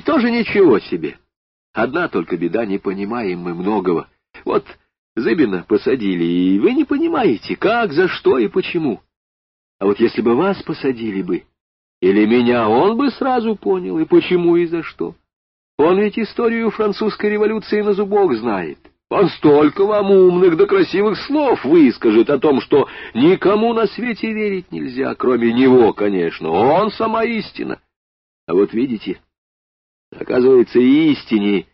ведь тоже ничего себе. Одна только беда, не понимаем мы многого. Вот Зыбина посадили, и вы не понимаете, как, за что и почему. А вот если бы вас посадили бы, или меня, он бы сразу понял, и почему, и за что. Он ведь историю французской революции на зубок знает. Он столько вам умных да красивых слов выскажет о том, что никому на свете верить нельзя, кроме него, конечно. Он сама истина. А вот видите, оказывается, истине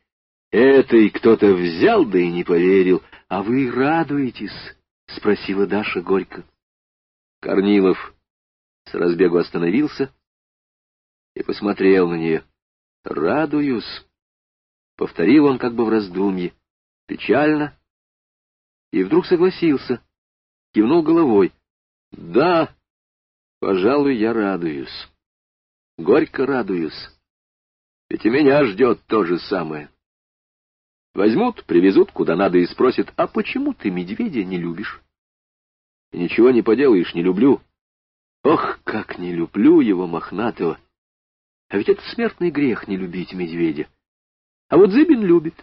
этой кто-то взял да и не поверил. А вы радуетесь? — спросила Даша горько. Корнилов с разбегу остановился и посмотрел на нее. — Радуюсь, — повторил он как бы в раздумье печально, и вдруг согласился, кивнул головой. — Да, пожалуй, я радуюсь. Горько радуюсь. Ведь и меня ждет то же самое. Возьмут, привезут куда надо и спросят, а почему ты медведя не любишь? И ничего не поделаешь, не люблю. Ох, как не люблю его мохнатого! А ведь это смертный грех не любить медведя. А вот Зыбин любит.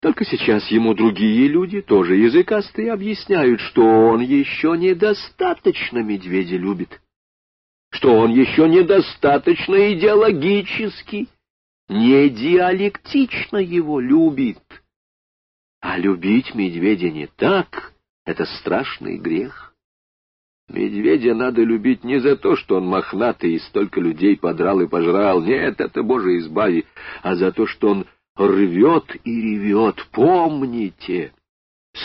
Только сейчас ему другие люди, тоже языкастые, объясняют, что он еще недостаточно медведя любит, что он еще недостаточно идеологически, не диалектично его любит. А любить медведя не так — это страшный грех. Медведя надо любить не за то, что он мохнатый и столько людей подрал и пожрал, нет, это, Боже, избави, а за то, что он рвет и ревет, помните,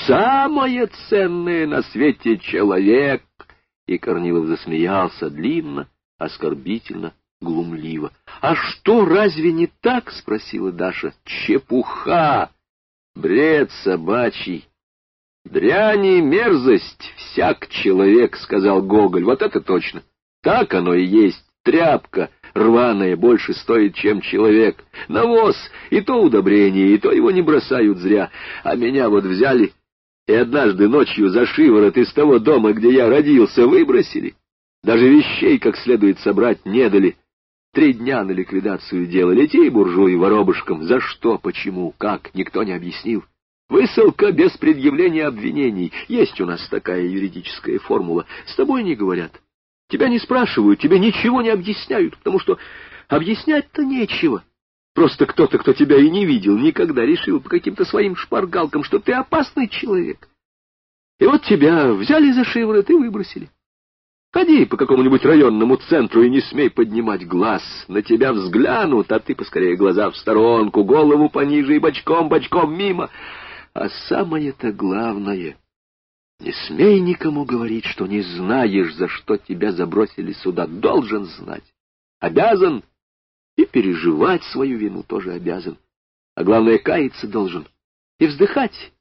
самое ценное на свете человек. И Корнилов засмеялся длинно, оскорбительно, глумливо. — А что, разве не так? — спросила Даша. — Чепуха! Бред собачий! Дрянь и мерзость всяк человек, — сказал Гоголь. Вот это точно. Так оно и есть. Тряпка, рваное больше стоит, чем человек. Навоз, и то удобрение, и то его не бросают зря. А меня вот взяли и однажды ночью за шиворот из того дома, где я родился, выбросили. Даже вещей как следует собрать не дали. Три дня на ликвидацию делали, те буржуи воробушкам. За что, почему, как, никто не объяснил. Высылка без предъявления обвинений. Есть у нас такая юридическая формула. С тобой не говорят. Тебя не спрашивают, тебе ничего не объясняют, потому что объяснять-то нечего. Просто кто-то, кто тебя и не видел, никогда решил по каким-то своим шпаргалкам, что ты опасный человек. И вот тебя взяли за шиворот и выбросили. Ходи по какому-нибудь районному центру и не смей поднимать глаз. На тебя взглянут, а ты поскорее глаза в сторонку, голову пониже и бочком-бочком мимо. А самое-то главное — не смей никому говорить, что не знаешь, за что тебя забросили сюда. Должен знать. Обязан. И переживать свою вину тоже обязан. А главное, каяться должен. И вздыхать.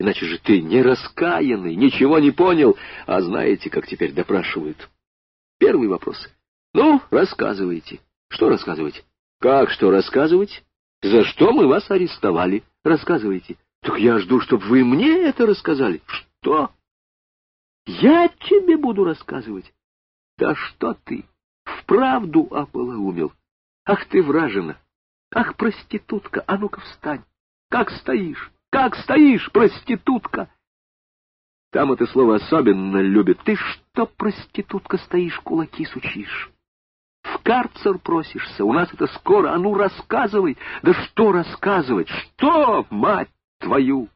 Иначе же ты не раскаянный, ничего не понял. А знаете, как теперь допрашивают? Первый вопрос. Ну, рассказывайте. Что рассказывать? Как что рассказывать? За что мы вас арестовали? Рассказывайте. Так я жду, чтобы вы мне это рассказали. Что? Я тебе буду рассказывать? Да что ты, вправду ополоумел? Ах ты, вражина! Ах, проститутка, а ну-ка встань! Как стоишь? Как стоишь, проститутка? Там это слово особенно любят. Ты что, проститутка, стоишь, кулаки сучишь? В карцер просишься, у нас это скоро, а ну рассказывай. Да что рассказывать? Что, мать твою?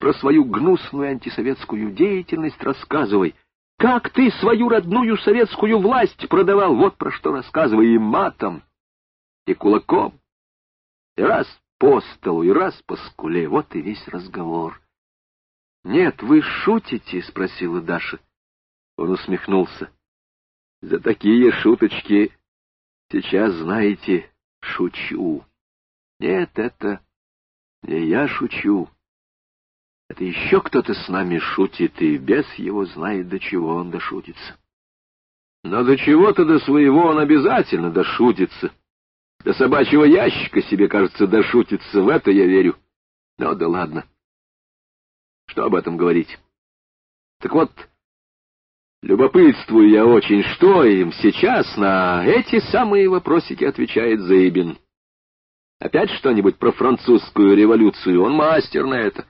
про свою гнусную антисоветскую деятельность рассказывай. Как ты свою родную советскую власть продавал, вот про что рассказывай, и матом, и кулаком, и раз по столу, и раз по скуле, вот и весь разговор. — Нет, вы шутите? — спросила Даша. Он усмехнулся. — За такие шуточки сейчас, знаете, шучу. Нет, это не я шучу. Это еще кто-то с нами шутит, и без его знает, до чего он дошутится. Но до чего-то до своего он обязательно дошутится. До собачьего ящика себе, кажется, дошутится, в это я верю. Ну да ладно. Что об этом говорить? Так вот, любопытствую я очень, что им сейчас на эти самые вопросики отвечает Заибин. Опять что-нибудь про французскую революцию, он мастер на это.